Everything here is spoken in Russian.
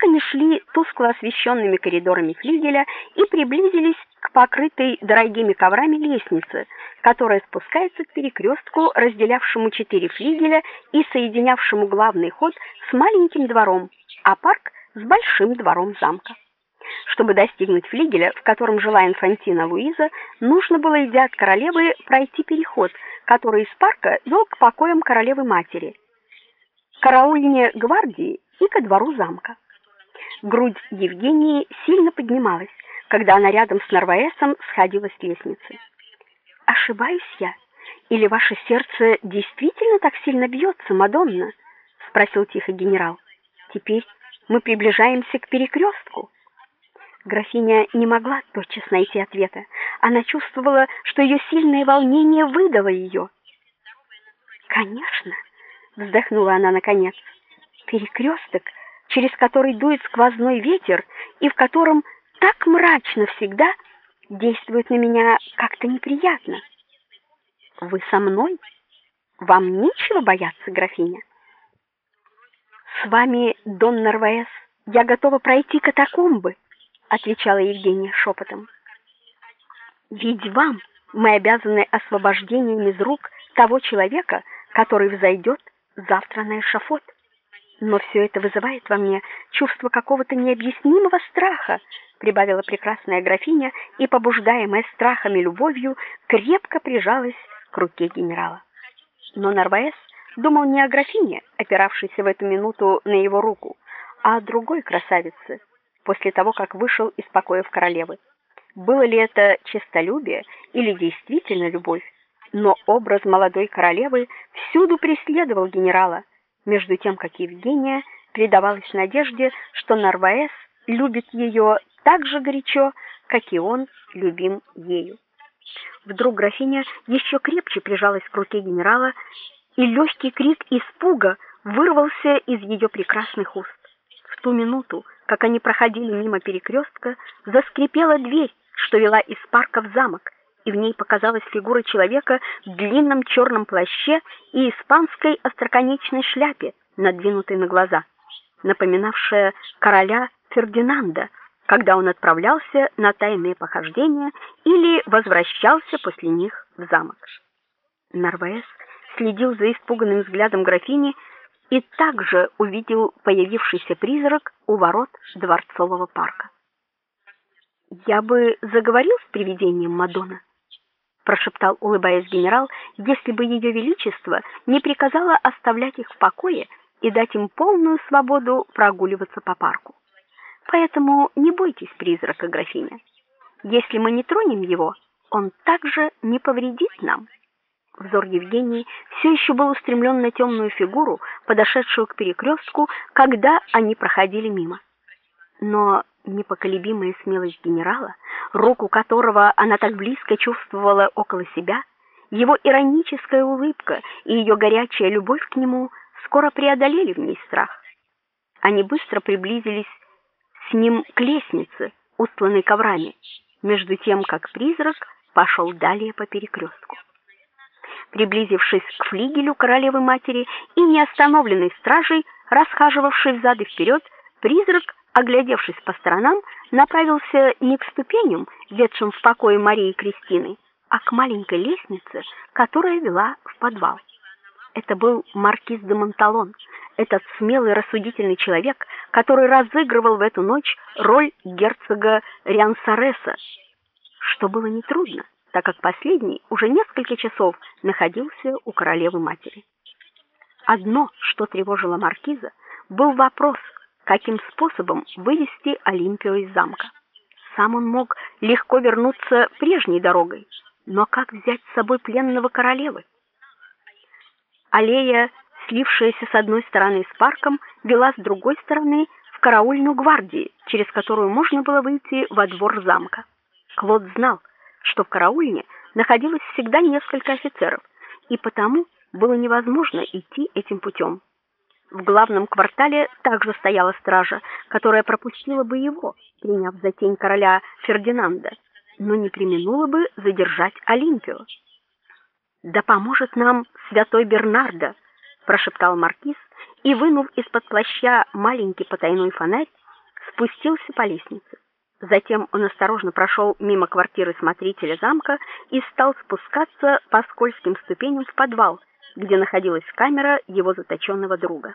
Так они шли тускло освещенными коридорами флигеля и приблизились к покрытой дорогими коврами лестнице, которая спускается к перекрестку, разделявшему четыре флигеля и соединявшему главный ход с маленьким двором, а парк с большим двором замка. Чтобы достигнуть флигеля, в котором жила инфантина Луиза, нужно было, идя от королевы, пройти переход, который из парка вел к покоям королевы-матери, караульне гвардии и ко двору замка. Грудь Евгении сильно поднималась, когда она рядом с Нарваесом сходила с лестницы. Ошибаюсь я, или ваше сердце действительно так сильно бьется, Мадонна? спросил тихо генерал. Теперь мы приближаемся к перекрестку. Графиня не могла тотчас найти ответа. Она чувствовала, что ее сильное волнение выдало ее. Конечно, вздохнула она наконец. Перекресток, через который дует сквозной ветер и в котором так мрачно всегда, действует на меня как-то неприятно. Вы со мной? Вам нечего бояться, графиня. С вами, Дон Нарваес, я готова пройти катакомбы, отвечала Евгения шепотом. Ведь вам мы обязаны освобождением из рук того человека, который взойдет завтра на эшафот. Но все это вызывает во мне чувство какого-то необъяснимого страха, прибавила прекрасная графиня и, побуждаемая страхом и любовью, крепко прижалась к руке генерала. Но Нарваес думал не о графине, опиравшейся в эту минуту на его руку, а о другой красавице, после того, как вышел из покоев королевы. Было ли это честолюбие или действительно любовь? Но образ молодой королевы всюду преследовал генерала, между тем как Евгения предавалась надежде, что Нарваес любит ее так же горячо, как и он любим ею. Вдруг графиня еще крепче прижалась к руке генерала, и легкий крик испуга вырвался из ее прекрасных уст. В ту минуту, как они проходили мимо перекрестка, заскрипела дверь, что вела из парка в замок, и в ней показалась фигура человека в длинном черном плаще и испанской остроконечной шляпе, надвинутой на глаза, напоминавшая короля Фердинанда, когда он отправлялся на тайные похождения или возвращался после них в замок. Нарвес следил за испуганным взглядом графини и также увидел появившийся призрак у ворот дворцового парка. Я бы заговорил с привидением Мадонна, прошептал, улыбаясь генерал, если бы ее величество не приказало оставлять их в покое и дать им полную свободу прогуливаться по парку. Поэтому не бойтесь призрака, графиня. Если мы не тронем его, он также не повредит нам. Взор Евгении все еще был устремлен на темную фигуру, подошедшую к перекрестку, когда они проходили мимо. Но непоколебимая смелость генерала, руку которого она так близко чувствовала около себя, его ироническая улыбка и ее горячая любовь к нему скоро преодолели в ней страх. Они быстро приблизились с ним к лестнице, устланной коврами, между тем как призрак пошел далее по перекрестку. Приблизившись к флигелю королевы матери и не остановленной стражей, расхаживавшей взад и вперед, призрак оглядевшись по сторонам, направился не к ступеням, ведшим в покое Марии Кристины, а к маленькой лестнице, которая вела в подвал. Это был маркиз де Монталон, этот смелый рассудительный человек, который разыгрывал в эту ночь роль герцога Риансареса, что было нетрудно, так как последний уже несколько часов находился у королевы матери. Одно, что тревожило маркиза, был вопрос, каким способом вывести Олимпию из замка. Сам он мог легко вернуться прежней дорогой, но как взять с собой пленного королевы? Аллея, слившаяся с одной стороны с парком, вела с другой стороны в караульную гвардии, через которую можно было выйти во двор замка. Клод знал, что в караульне находилось всегда несколько офицеров, и потому было невозможно идти этим путем. В главном квартале также стояла стража, которая пропустила бы его, приняв за тень короля Фердинанда, но не преминула бы задержать Олимпию. Да поможет нам святой Бернардо, прошептал маркиз и вынув из-под плаща маленький потайной фонарь, спустился по лестнице. Затем он осторожно прошел мимо квартиры смотрителя замка и стал спускаться по скользким ступеням в подвал, где находилась камера его заточенного друга.